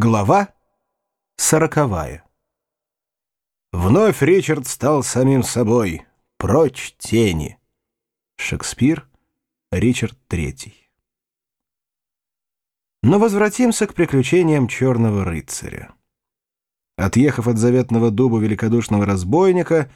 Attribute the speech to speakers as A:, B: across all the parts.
A: Глава сороковая. Вновь Ричард стал самим собой. Прочь тени. Шекспир, Ричард III. Но возвратимся к приключениям черного рыцаря. Отъехав от заветного дуба великодушного разбойника,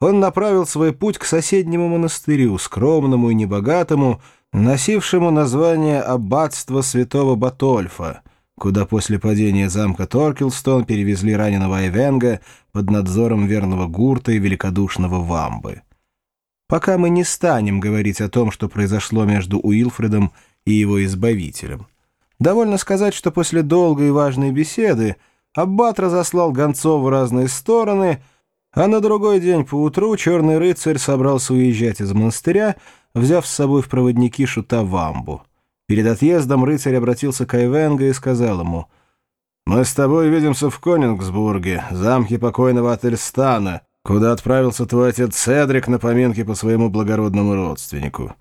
A: он направил свой путь к соседнему монастырю, скромному и небогатому, носившему название аббатства святого Батольфа — куда после падения замка Торкелстон перевезли раненого Айвенга под надзором верного Гурта и великодушного Вамбы. Пока мы не станем говорить о том, что произошло между Уилфредом и его избавителем. Довольно сказать, что после долгой и важной беседы Аббат разослал гонцов в разные стороны, а на другой день поутру черный рыцарь собрался уезжать из монастыря, взяв с собой в проводники шута Вамбу. Перед отъездом рыцарь обратился к Айвенго и сказал ему, «Мы с тобой видимся в Конингсбурге, замке покойного Ательстана, куда отправился твой отец Седрик на поминки по своему благородному родственнику.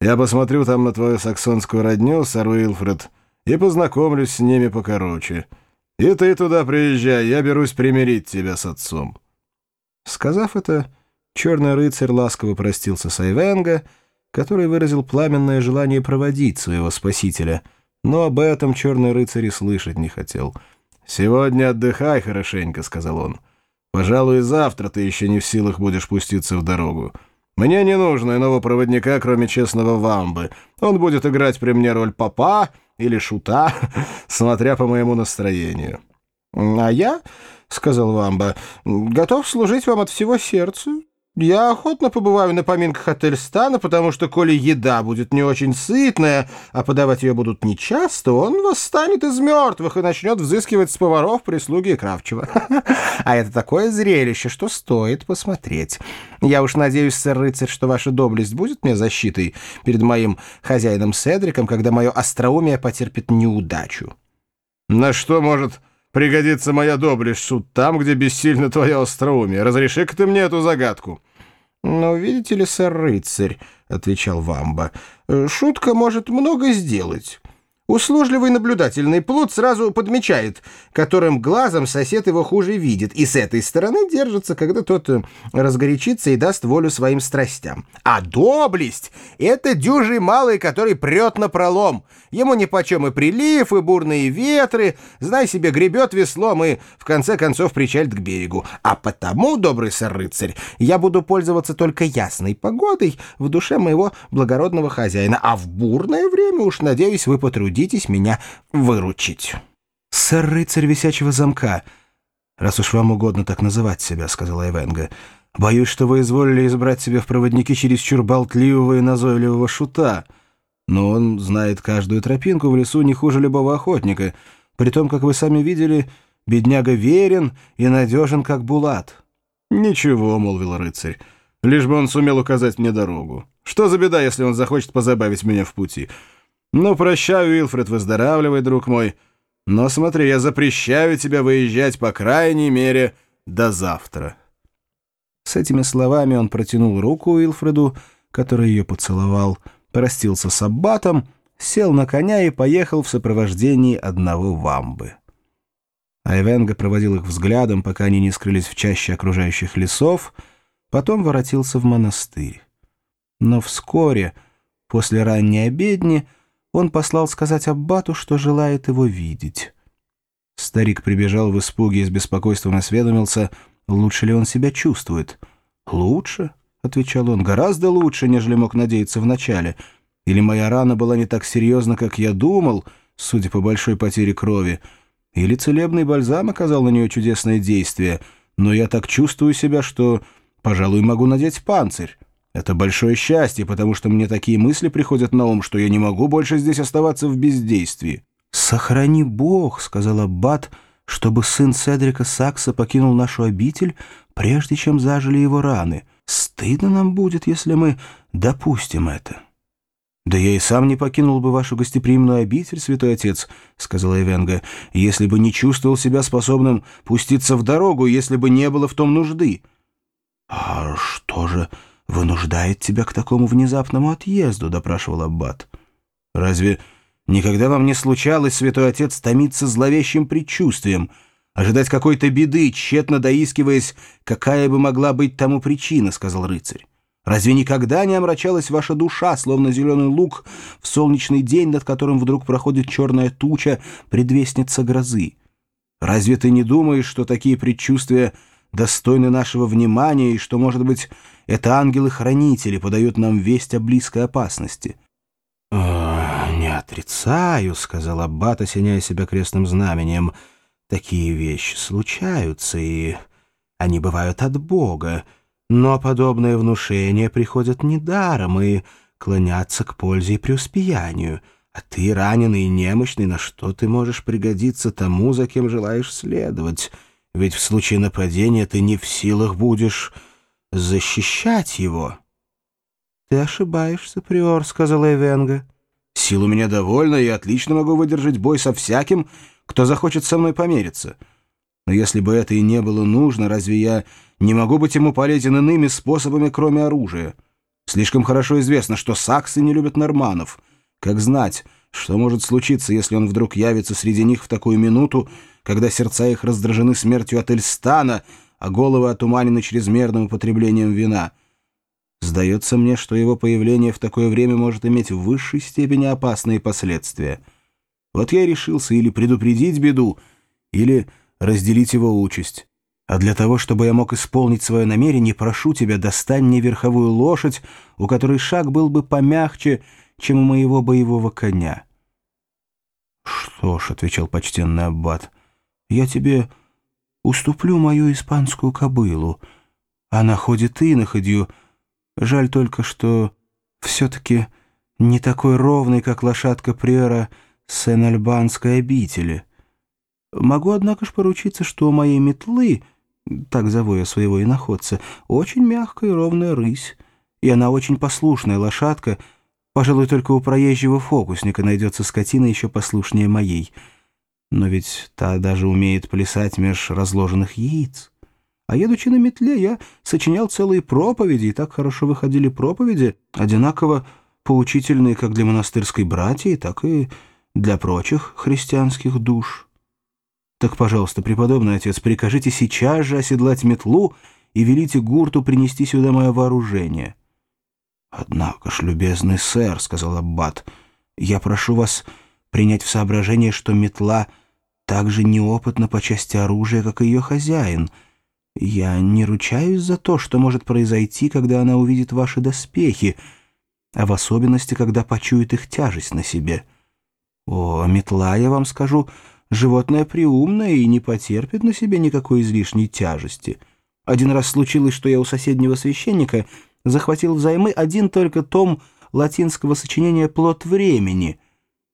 A: Я посмотрю там на твою саксонскую родню, сэр Уилфред, и познакомлюсь с ними покороче. И ты туда приезжай, я берусь примирить тебя с отцом». Сказав это, черный рыцарь ласково простился с Айвенго, который выразил пламенное желание проводить своего спасителя, но об этом черный рыцарь и слышать не хотел. «Сегодня отдыхай хорошенько», — сказал он. «Пожалуй, завтра ты еще не в силах будешь пуститься в дорогу. Мне не нужно иного проводника, кроме честного вамбы. Он будет играть при мне роль папа или шута, смотря по моему настроению». «А я, — сказал вамба, — готов служить вам от всего сердца я охотно побываю на поминках отель Стана, потому что, коли еда будет не очень сытная, а подавать ее будут нечасто, он восстанет из мертвых и начнет взыскивать с поваров, прислуги и кравчего. А это такое зрелище, что стоит посмотреть. Я уж надеюсь, сэр рыцарь, что ваша доблесть будет мне защитой перед моим хозяином Седриком, когда мое остроумие потерпит неудачу.
B: На что может пригодится моя доблесть, суд, там, где бессильно твое остроумие. Разреши-ка ты мне эту загадку».
A: «Ну, видите ли, сэр рыцарь», — отвечал Вамба, — «шутка может много сделать». Услужливый наблюдательный плут сразу подмечает, которым глазом сосед его хуже видит, и с этой стороны держится, когда тот э, разгорячится и даст волю своим страстям. А доблесть — это дюжий малый, который прет на пролом. Ему нипочем и прилив, и бурные ветры, знай себе, гребет веслом и, в конце концов, причалит к берегу. А потому, добрый сэр-рыцарь, я буду пользоваться только ясной погодой в душе моего благородного хозяина, а в бурное время уж, надеюсь, вы потрудитесь потрудитесь меня выручить».
C: «Сэр рыцарь висячего замка, раз уж вам угодно так называть себя», — сказала Эвенга, — «боюсь, что вы изволили избрать себе в проводники чересчур болтливого и назойливого шута. Но он знает каждую тропинку в лесу не хуже любого охотника, при том, как вы сами видели, бедняга верен и надежен, как булат».
B: «Ничего», — молвил рыцарь, — «лишь бы он сумел указать мне дорогу. Что за беда, если он захочет позабавить меня в пути?» «Ну, прощай, Уилфред, выздоравливай, друг мой. Но смотри, я запрещаю тебе выезжать, по крайней мере, до завтра».
C: С этими словами он протянул руку Уилфреду, который ее поцеловал, простился с аббатом, сел на коня и поехал в сопровождении одного вамбы. Айвенга проводил их взглядом, пока они не скрылись в чаще окружающих лесов, потом воротился в монастырь. Но вскоре, после ранней обедни, он послал сказать Аббату, что желает его видеть. Старик прибежал в испуге и с беспокойством осведомился, лучше ли он себя чувствует. «Лучше», — отвечал он, — «гораздо лучше, нежели мог надеяться вначале. Или моя рана была не так серьезна, как я думал, судя по большой потере крови, или целебный бальзам оказал на нее чудесное действие, но я так чувствую себя, что, пожалуй, могу надеть панцирь. Это большое счастье, потому что мне такие мысли приходят на ум, что я не могу больше здесь оставаться в бездействии. «Сохрани Бог», — сказал Аббат, — «чтобы сын Седрика Сакса покинул нашу обитель, прежде чем зажили его раны. Стыдно нам будет, если мы допустим это». «Да я и сам не покинул бы вашу гостеприимную обитель, святой отец», — сказала Эвенга, «если бы не чувствовал себя способным пуститься в дорогу, если бы не было в том нужды». «А что же...» вынуждает тебя к такому внезапному отъезду?» — допрашивал Аббат.
B: «Разве
C: Никогда вам не случалось, святой отец, томиться зловещим предчувствием, ожидать какой-то беды, тщетно доискиваясь, какая бы могла быть тому причина, — сказал рыцарь. Разве никогда не омрачалась ваша душа, словно зеленый лук, в солнечный день, над которым вдруг проходит черная туча, предвестница грозы? Разве ты не думаешь, что такие предчувствия достойны нашего внимания и что, может быть, это ангелы-хранители подают нам весть о близкой опасности?» «Не отрицаю», — сказал Аббат, осеняя себя крестным знамением. «Такие вещи случаются, и они бывают от Бога. Но подобные внушения приходят недаром и клонятся к пользе и преуспеянию. А ты, раненый и немощный, на что ты можешь пригодиться тому, за кем желаешь следовать? Ведь в случае нападения ты не в силах будешь защищать его». «Ты ошибаешься, приор», — сказала Эвенга. «Сил у меня довольно, и отлично могу выдержать бой со всяким, кто захочет со мной помериться. Но если бы это и не было нужно, разве я не могу быть ему полезен иными способами, кроме оружия? Слишком хорошо известно, что саксы не любят норманов. Как знать, что может случиться, если он вдруг явится среди них в такую минуту, когда сердца их раздражены смертью от Эльстана, а головы отуманены чрезмерным употреблением вина? Сдается мне, что его появление в такое время может иметь в высшей степени опасные последствия. Вот я и решился или предупредить беду, или разделить его участь. А для того, чтобы я мог исполнить свое намерение, прошу тебя, достань мне верховую лошадь, у которой шаг был бы помягче, чем у моего боевого коня». «Что ж», — отвечал почтенный аббат, — «я тебе уступлю мою испанскую кобылу. Она ходит иноходью. Жаль только, что все-таки не такой ровный, как лошадка приора Сен-Альбанской обители». Могу, однако ж, поручиться, что у моей метлы, так зову я своего иноходца, очень мягкая и ровная рысь, и она очень послушная лошадка, пожалуй, только у проезжего фокусника найдется скотина еще послушнее моей. Но ведь та даже умеет плясать меж разложенных яиц. А едучи на метле, я сочинял целые проповеди, и так хорошо выходили проповеди, одинаково поучительные как для монастырской братьи, так и для прочих христианских душ». Так, пожалуйста, преподобный отец, прикажите сейчас же оседлать метлу и велите гурту принести сюда мое вооружение». «Однако ж, любезный сэр», — сказал Аббат, — «я прошу вас принять в соображение, что метла так же неопытна по части оружия, как и ее хозяин. Я не ручаюсь за то, что может произойти, когда она увидит ваши доспехи, а в особенности, когда почует их тяжесть на себе. О, метла, я вам скажу, — Животное приумное и не потерпит на себе никакой излишней тяжести. Один раз случилось, что я у соседнего священника захватил взаймы один только том латинского сочинения «Плод времени».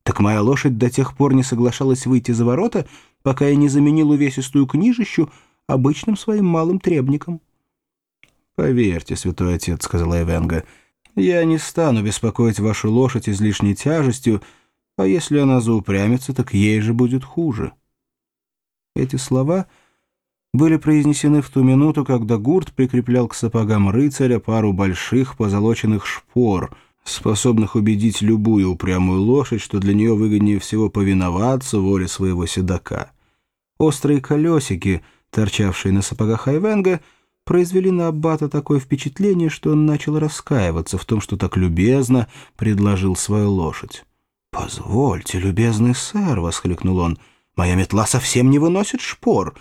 C: Так моя лошадь до тех пор не соглашалась выйти за ворота, пока я не заменил увесистую книжищу обычным своим малым требником. «Поверьте, святой отец», — сказала Эвенга, — «я не стану беспокоить вашу лошадь излишней тяжестью, — а если она заупрямится, так ей же будет хуже. Эти слова были произнесены в ту минуту, когда гурт прикреплял к сапогам рыцаря пару больших позолоченных шпор, способных убедить любую упрямую лошадь, что для нее выгоднее всего повиноваться воле своего седока. Острые колесики, торчавшие на сапогах Айвенга, произвели на Аббата такое впечатление, что он начал раскаиваться в том, что так любезно предложил свою лошадь. «Позвольте, любезный сэр», — воскликнул он, — «моя метла совсем не выносит шпор.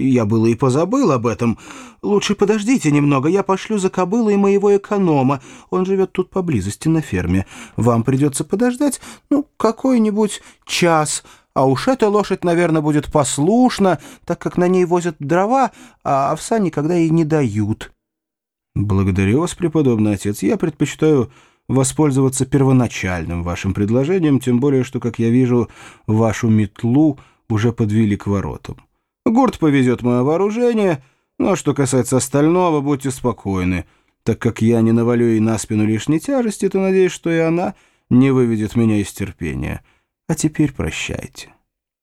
C: Я было и позабыл об этом. Лучше подождите немного, я пошлю за кобылой моего эконома. Он живет тут поблизости на ферме. Вам придется подождать, ну, какой-нибудь час, а уж эта лошадь, наверное, будет послушна, так как на ней возят дрова, а овса никогда ей не дают». «Благодарю вас, преподобный отец. Я предпочитаю воспользоваться первоначальным вашим предложением, тем более, что, как я вижу, вашу метлу уже подвели к воротам. Гурт повезет мое вооружение, но что касается остального, будьте спокойны. Так как я не навалю ей на спину лишней тяжести, то надеюсь, что и она не выведет меня из терпения. А теперь прощайте».